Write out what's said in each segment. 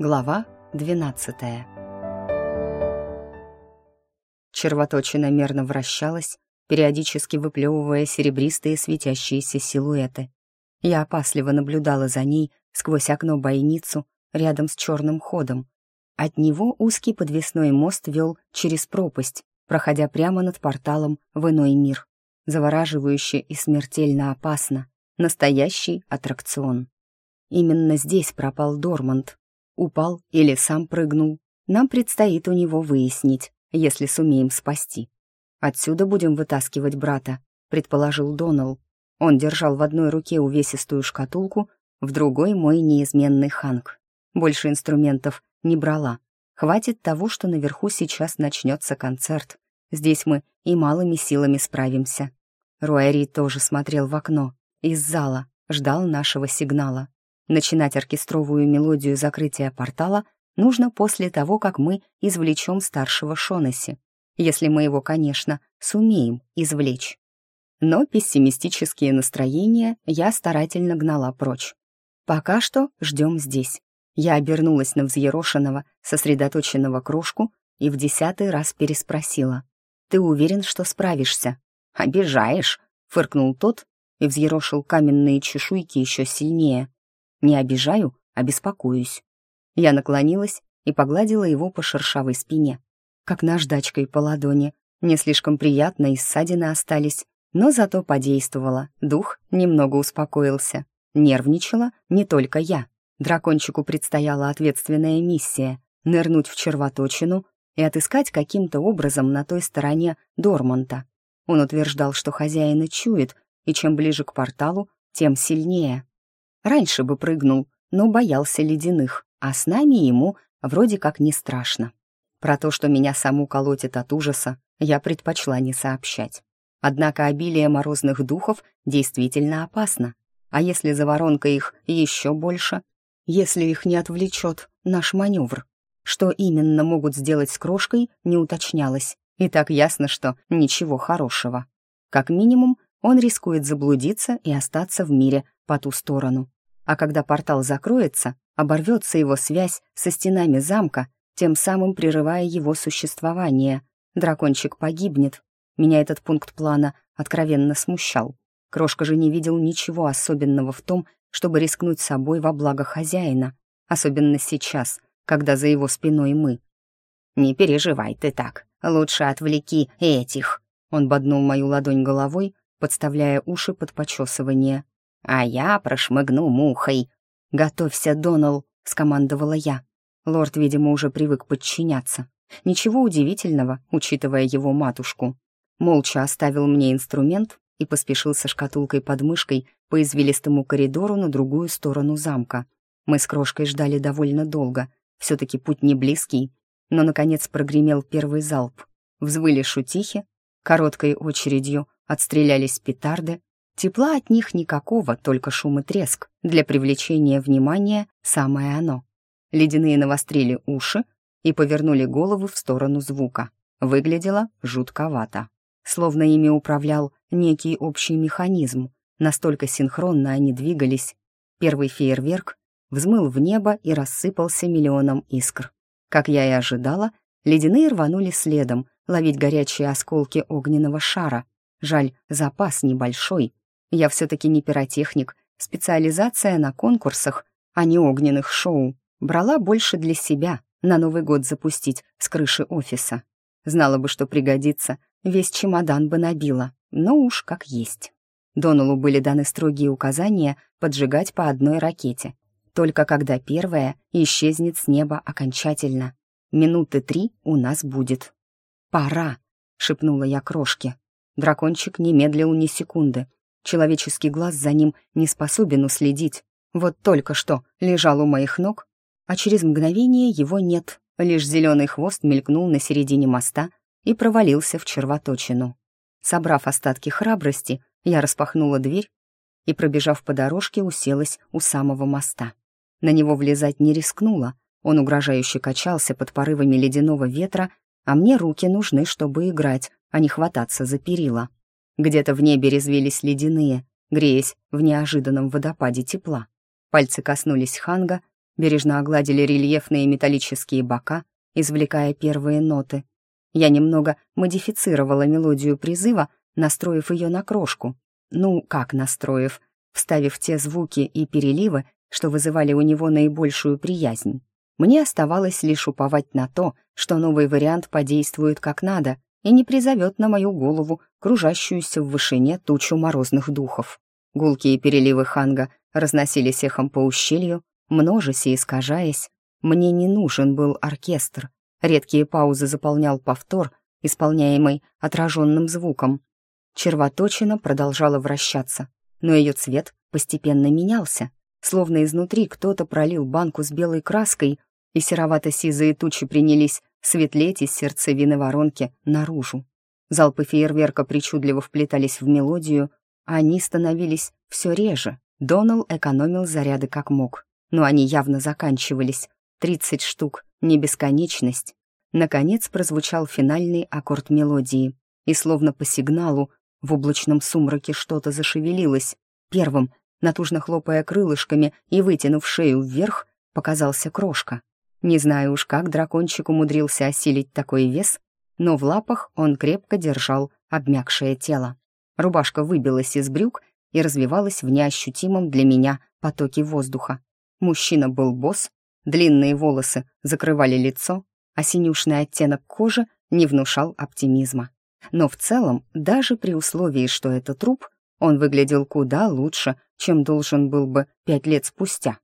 Глава 12 Червоточина мерно вращалась, периодически выплевывая серебристые светящиеся силуэты. Я опасливо наблюдала за ней сквозь окно-бойницу рядом с черным ходом. От него узкий подвесной мост вел через пропасть, проходя прямо над порталом в иной мир. Завораживающе и смертельно опасно. Настоящий аттракцион. Именно здесь пропал Дорманд, упал или сам прыгнул. Нам предстоит у него выяснить, если сумеем спасти. Отсюда будем вытаскивать брата, предположил Донал. Он держал в одной руке увесистую шкатулку, в другой — мой неизменный ханг. Больше инструментов не брала. Хватит того, что наверху сейчас начнется концерт. Здесь мы и малыми силами справимся. Руэри тоже смотрел в окно, из зала, ждал нашего сигнала. Начинать оркестровую мелодию закрытия портала нужно после того, как мы извлечем старшего Шонесси, если мы его, конечно, сумеем извлечь. Но пессимистические настроения я старательно гнала прочь. Пока что ждем здесь. Я обернулась на взъерошенного, сосредоточенного крошку и в десятый раз переспросила. «Ты уверен, что справишься?» «Обижаешь», — фыркнул тот и взъерошил каменные чешуйки еще сильнее. Не обижаю, а беспокоюсь. Я наклонилась и погладила его по шершавой спине, как наждачкой по ладони. Не слишком приятно, и ссадины остались, но зато подействовало, дух немного успокоился. Нервничала не только я. Дракончику предстояла ответственная миссия — нырнуть в червоточину и отыскать каким-то образом на той стороне Дормонта. Он утверждал, что хозяина чует, и чем ближе к порталу, тем сильнее. Раньше бы прыгнул, но боялся ледяных, а с нами ему вроде как не страшно. Про то, что меня саму колотит от ужаса, я предпочла не сообщать. Однако обилие морозных духов действительно опасно. А если за воронкой их еще больше? Если их не отвлечет наш маневр? Что именно могут сделать с крошкой, не уточнялось. И так ясно, что ничего хорошего. Как минимум, он рискует заблудиться и остаться в мире по ту сторону. А когда портал закроется, оборвется его связь со стенами замка, тем самым прерывая его существование. Дракончик погибнет. Меня этот пункт плана откровенно смущал. Крошка же не видел ничего особенного в том, чтобы рискнуть собой во благо хозяина, особенно сейчас, когда за его спиной мы. «Не переживай ты так, лучше отвлеки этих», он боднул мою ладонь головой, подставляя уши под почесывание. «А я прошмыгну мухой». «Готовься, Донал», — скомандовала я. Лорд, видимо, уже привык подчиняться. Ничего удивительного, учитывая его матушку. Молча оставил мне инструмент и поспешил со шкатулкой под мышкой по извилистому коридору на другую сторону замка. Мы с Крошкой ждали довольно долго. Все-таки путь не близкий. Но, наконец, прогремел первый залп. Взвыли шутихи, короткой очередью отстрелялись петарды, Тепла от них никакого, только шум и треск. Для привлечения внимания самое оно. Ледяные навострили уши и повернули головы в сторону звука. Выглядело жутковато. Словно ими управлял некий общий механизм. Настолько синхронно они двигались. Первый фейерверк взмыл в небо и рассыпался миллионом искр. Как я и ожидала, ледяные рванули следом, ловить горячие осколки огненного шара. Жаль, запас небольшой, я все-таки не пиротехник, специализация на конкурсах, а не огненных шоу. Брала больше для себя, на Новый год запустить с крыши офиса. Знала бы, что пригодится, весь чемодан бы набила, но уж как есть. Доналу были даны строгие указания поджигать по одной ракете, только когда первая исчезнет с неба окончательно. Минуты три у нас будет. «Пора!» — шепнула я крошке. Дракончик не медлил ни секунды, Человеческий глаз за ним не способен уследить. Вот только что лежал у моих ног, а через мгновение его нет. Лишь зеленый хвост мелькнул на середине моста и провалился в червоточину. Собрав остатки храбрости, я распахнула дверь и, пробежав по дорожке, уселась у самого моста. На него влезать не рискнула, он угрожающе качался под порывами ледяного ветра, а мне руки нужны, чтобы играть, а не хвататься за перила. Где-то в небе резвились ледяные, греясь в неожиданном водопаде тепла. Пальцы коснулись ханга, бережно огладили рельефные металлические бока, извлекая первые ноты. Я немного модифицировала мелодию призыва, настроив ее на крошку. Ну, как настроив? Вставив те звуки и переливы, что вызывали у него наибольшую приязнь. Мне оставалось лишь уповать на то, что новый вариант подействует как надо и не призовет на мою голову кружащуюся в вышине тучу морозных духов. Гулкие переливы ханга разносились эхом по ущелью, множась и искажаясь. Мне не нужен был оркестр. Редкие паузы заполнял повтор, исполняемый отраженным звуком. Червоточина продолжала вращаться, но ее цвет постепенно менялся, словно изнутри кто-то пролил банку с белой краской, и серовато-сизые тучи принялись светлеть из сердцевины воронки наружу. Залпы фейерверка причудливо вплетались в мелодию, а они становились все реже. Донал экономил заряды как мог, но они явно заканчивались. Тридцать штук, не бесконечность. Наконец прозвучал финальный аккорд мелодии, и словно по сигналу в облачном сумраке что-то зашевелилось. Первым, натужно хлопая крылышками и вытянув шею вверх, показался крошка. Не знаю уж, как дракончик умудрился осилить такой вес, но в лапах он крепко держал обмякшее тело. Рубашка выбилась из брюк и развивалась в неощутимом для меня потоке воздуха. Мужчина был босс, длинные волосы закрывали лицо, а синюшный оттенок кожи не внушал оптимизма. Но в целом, даже при условии, что это труп, он выглядел куда лучше, чем должен был бы пять лет спустя.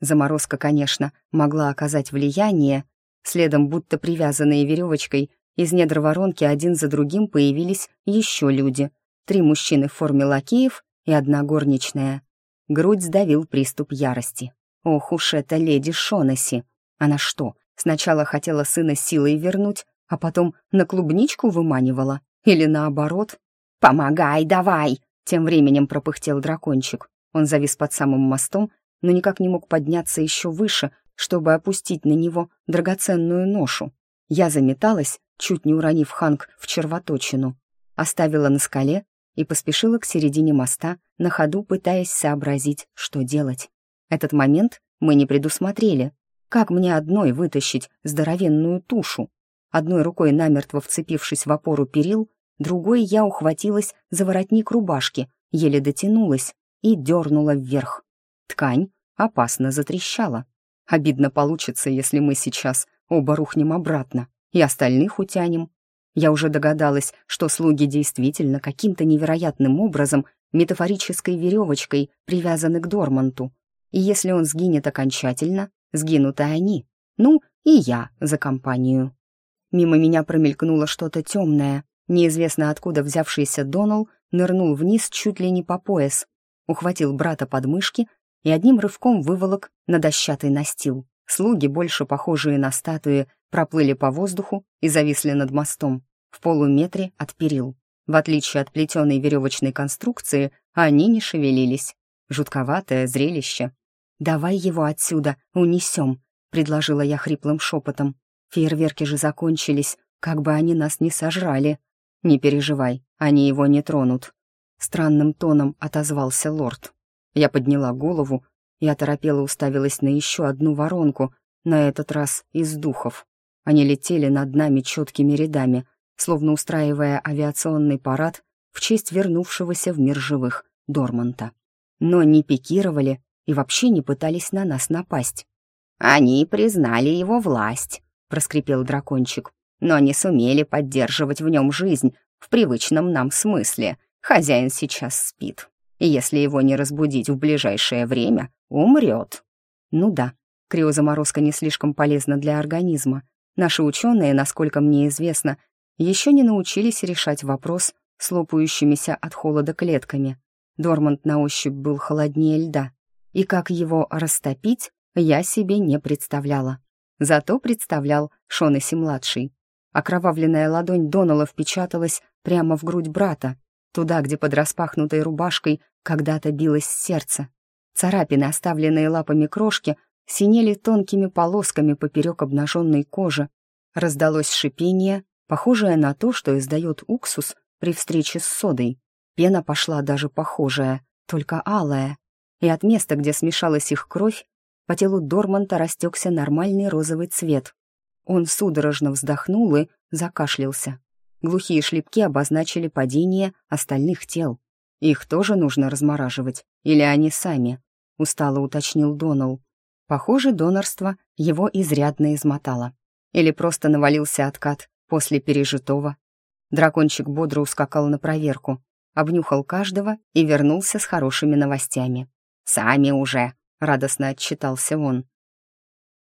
Заморозка, конечно, могла оказать влияние. Следом, будто привязанные веревочкой, из недр воронки один за другим появились еще люди. Три мужчины в форме лакеев и одна горничная. Грудь сдавил приступ ярости. Ох уж эта леди Шонесси! Она что, сначала хотела сына силой вернуть, а потом на клубничку выманивала? Или наоборот? «Помогай, давай!» Тем временем пропыхтел дракончик. Он завис под самым мостом, но никак не мог подняться еще выше, чтобы опустить на него драгоценную ношу. Я заметалась, чуть не уронив Ханг в червоточину, оставила на скале и поспешила к середине моста, на ходу пытаясь сообразить, что делать. Этот момент мы не предусмотрели. Как мне одной вытащить здоровенную тушу? Одной рукой намертво вцепившись в опору перил, другой я ухватилась за воротник рубашки, еле дотянулась и дернула вверх. Ткань опасно затрещала. Обидно получится, если мы сейчас оба рухнем обратно и остальных утянем. Я уже догадалась, что слуги действительно каким-то невероятным образом метафорической веревочкой привязаны к Дорманту. И если он сгинет окончательно, сгинут и они. Ну, и я за компанию. Мимо меня промелькнуло что-то темное. Неизвестно откуда взявшийся Донал нырнул вниз чуть ли не по пояс, ухватил брата под мышки и одним рывком выволок на дощатый настил. Слуги, больше похожие на статуи, проплыли по воздуху и зависли над мостом, в полуметре от перил. В отличие от плетеной веревочной конструкции, они не шевелились. Жутковатое зрелище. «Давай его отсюда, унесем», — предложила я хриплым шепотом. Фейерверки же закончились, как бы они нас не сожрали. Не переживай, они его не тронут. Странным тоном отозвался лорд. Я подняла голову и оторопела уставилась на еще одну воронку, на этот раз из духов. Они летели над нами четкими рядами, словно устраивая авиационный парад в честь вернувшегося в мир живых Дорманта. Но не пикировали и вообще не пытались на нас напасть. «Они признали его власть», проскрипел дракончик, но не сумели поддерживать в нем жизнь в привычном нам смысле. Хозяин сейчас спит, и если его не разбудить в ближайшее время, умрет. Ну да, криозаморозка не слишком полезна для организма. Наши ученые, насколько мне известно, еще не научились решать вопрос с лопающимися от холода клетками. Дормант на ощупь был холоднее льда, и как его растопить, я себе не представляла. Зато представлял Шонесси-младший. Окровавленная ладонь Донала впечаталась прямо в грудь брата, туда, где под распахнутой рубашкой когда-то билось сердце. Царапины, оставленные лапами крошки, синели тонкими полосками поперек обнаженной кожи. Раздалось шипение, похожее на то, что издает уксус при встрече с содой. Пена пошла даже похожая, только алая. И от места, где смешалась их кровь, по телу Дорманта растекся нормальный розовый цвет. Он судорожно вздохнул и закашлялся. Глухие шлепки обозначили падение остальных тел. Их тоже нужно размораживать, или они сами? Устало уточнил Донал. Похоже, донорство его изрядно измотало. Или просто навалился откат после пережитого. Дракончик бодро ускакал на проверку, обнюхал каждого и вернулся с хорошими новостями. «Сами уже!» — радостно отчитался он.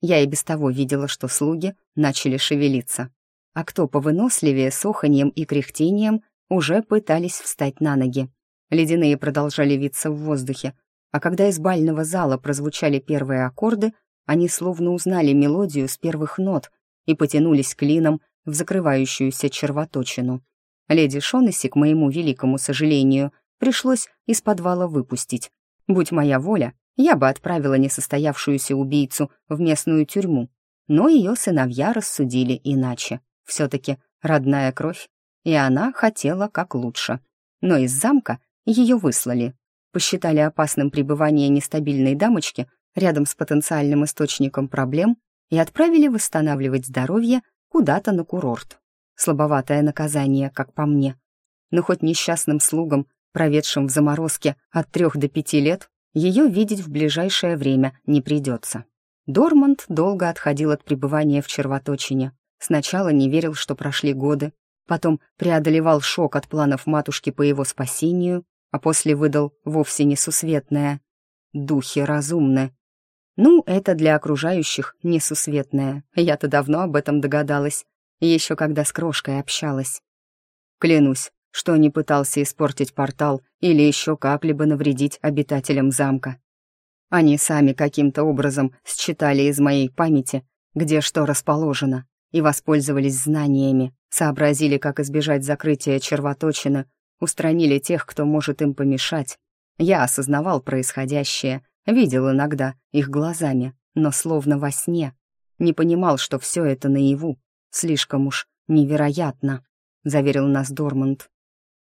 Я и без того видела, что слуги начали шевелиться. А кто повыносливее с оханьем и кряхтением уже пытались встать на ноги. Ледяные продолжали виться в воздухе, а когда из бального зала прозвучали первые аккорды, они словно узнали мелодию с первых нот и потянулись клином в закрывающуюся червоточину. Леди Шонесси, к моему великому сожалению, пришлось из подвала выпустить. Будь моя воля, я бы отправила несостоявшуюся убийцу в местную тюрьму, но ее сыновья рассудили иначе. Все-таки родная кровь, и она хотела как лучше. Но из замка ее выслали. Посчитали опасным пребывание нестабильной дамочки рядом с потенциальным источником проблем и отправили восстанавливать здоровье куда-то на курорт. Слабоватое наказание, как по мне. Но хоть несчастным слугам, проведшим в заморозке от трех до пяти лет, ее видеть в ближайшее время не придется. Дорманд долго отходил от пребывания в червоточине. Сначала не верил, что прошли годы, потом преодолевал шок от планов матушки по его спасению, а после выдал вовсе несусветное. Духи разумны. Ну, это для окружающих несусветное. Я-то давно об этом догадалась, еще когда с крошкой общалась. Клянусь, что не пытался испортить портал или еще как-либо навредить обитателям замка. Они сами каким-то образом считали из моей памяти, где что расположено, и воспользовались знаниями, сообразили, как избежать закрытия червоточины устранили тех, кто может им помешать. Я осознавал происходящее, видел иногда их глазами, но словно во сне. Не понимал, что все это наяву. Слишком уж невероятно, заверил нас Дормонд.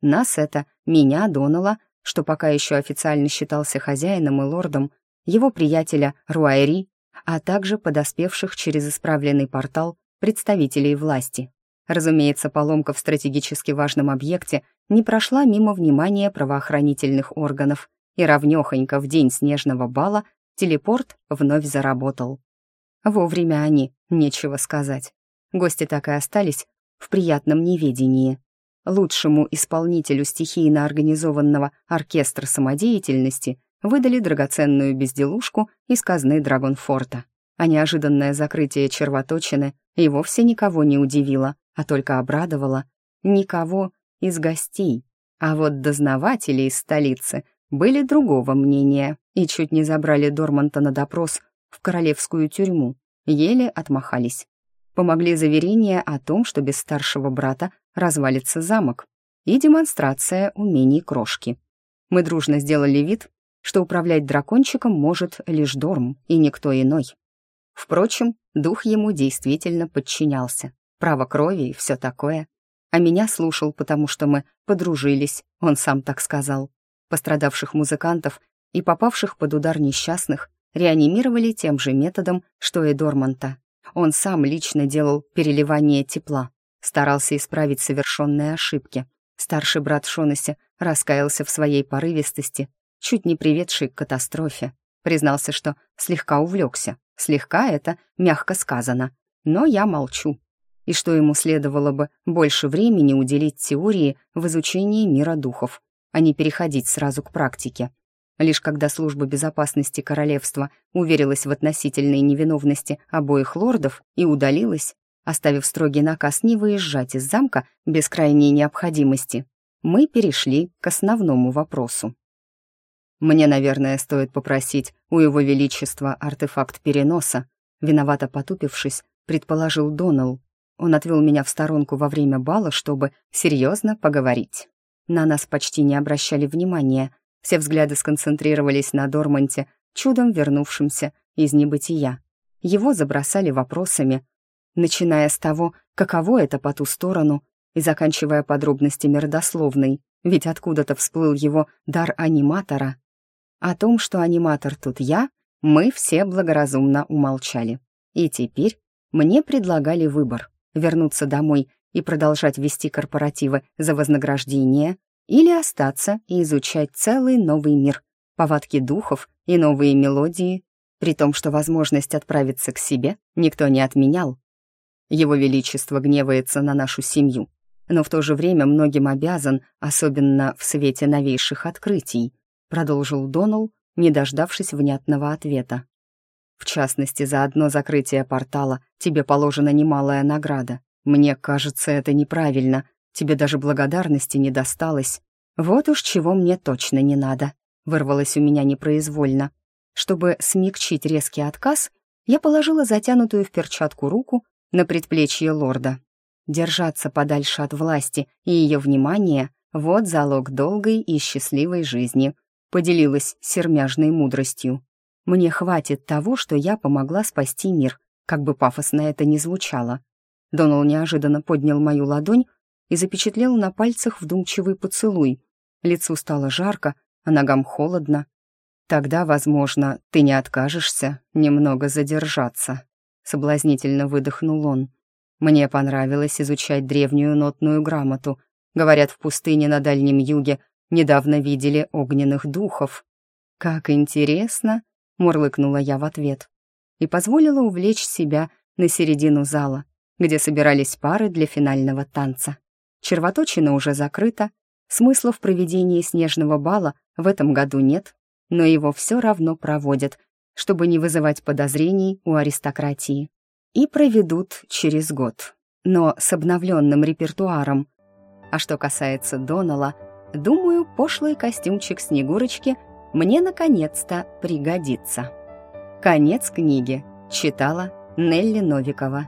Нас это, меня, Донала, что пока еще официально считался хозяином и лордом, его приятеля Руайри, а также подоспевших через исправленный портал представителей власти. Разумеется, поломка в стратегически важном объекте не прошла мимо внимания правоохранительных органов, и равнёхонько в день снежного бала телепорт вновь заработал. Вовремя они, нечего сказать. Гости так и остались в приятном неведении. Лучшему исполнителю стихийно организованного оркестра самодеятельности выдали драгоценную безделушку из казны Драгонфорта. А неожиданное закрытие червоточины и вовсе никого не удивило а только обрадовала никого из гостей. А вот дознаватели из столицы были другого мнения и чуть не забрали Дорманта на допрос в королевскую тюрьму, еле отмахались. Помогли заверения о том, что без старшего брата развалится замок, и демонстрация умений крошки. Мы дружно сделали вид, что управлять дракончиком может лишь Дорм и никто иной. Впрочем, дух ему действительно подчинялся право крови и все такое. А меня слушал, потому что мы подружились, он сам так сказал. Пострадавших музыкантов и попавших под удар несчастных реанимировали тем же методом, что и Дорманта. Он сам лично делал переливание тепла, старался исправить совершенные ошибки. Старший брат Шонеси раскаялся в своей порывистости, чуть не приведшей к катастрофе. Признался, что слегка увлекся. Слегка это мягко сказано. Но я молчу, и что ему следовало бы больше времени уделить теории в изучении мира духов, а не переходить сразу к практике. Лишь когда служба безопасности королевства уверилась в относительной невиновности обоих лордов и удалилась, оставив строгий наказ не выезжать из замка без крайней необходимости, мы перешли к основному вопросу. «Мне, наверное, стоит попросить у Его Величества артефакт переноса», виновато потупившись, предположил Донал, он отвел меня в сторонку во время бала, чтобы серьезно поговорить. На нас почти не обращали внимания. Все взгляды сконцентрировались на Дорманте, чудом вернувшемся из небытия. Его забросали вопросами, начиная с того, каково это по ту сторону, и заканчивая подробностями родословной, ведь откуда-то всплыл его дар аниматора. О том, что аниматор тут я, Мы все благоразумно умолчали. И теперь мне предлагали выбор — вернуться домой и продолжать вести корпоративы за вознаграждение или остаться и изучать целый новый мир, повадки духов и новые мелодии, при том, что возможность отправиться к себе никто не отменял. Его Величество гневается на нашу семью, но в то же время многим обязан, особенно в свете новейших открытий, продолжил Донал, не дождавшись внятного ответа. В частности, за одно закрытие портала тебе положена немалая награда. Мне кажется, это неправильно. Тебе даже благодарности не досталось. Вот уж чего мне точно не надо. Вырвалось у меня непроизвольно. Чтобы смягчить резкий отказ, я положила затянутую в перчатку руку на предплечье лорда. Держаться подальше от власти и ее внимания — вот залог долгой и счастливой жизни, поделилась сермяжной мудростью. Мне хватит того, что я помогла спасти мир, как бы пафосно это ни звучало. Донал неожиданно поднял мою ладонь и запечатлел на пальцах вдумчивый поцелуй. Лицу стало жарко, а ногам холодно. Тогда, возможно, ты не откажешься немного задержаться. Соблазнительно выдохнул он. Мне понравилось изучать древнюю нотную грамоту. Говорят, в пустыне на Дальнем Юге недавно видели огненных духов. Как интересно, мурлыкнула я в ответ и позволила увлечь себя на середину зала, где собирались пары для финального танца. Червоточина уже закрыта, смысла в проведении снежного бала в этом году нет, но его все равно проводят, чтобы не вызывать подозрений у аристократии. И проведут через год, но с обновленным репертуаром. А что касается Донала, думаю, пошлый костюмчик Снегурочки мне наконец-то пригодится. Конец книги. Читала Нелли Новикова.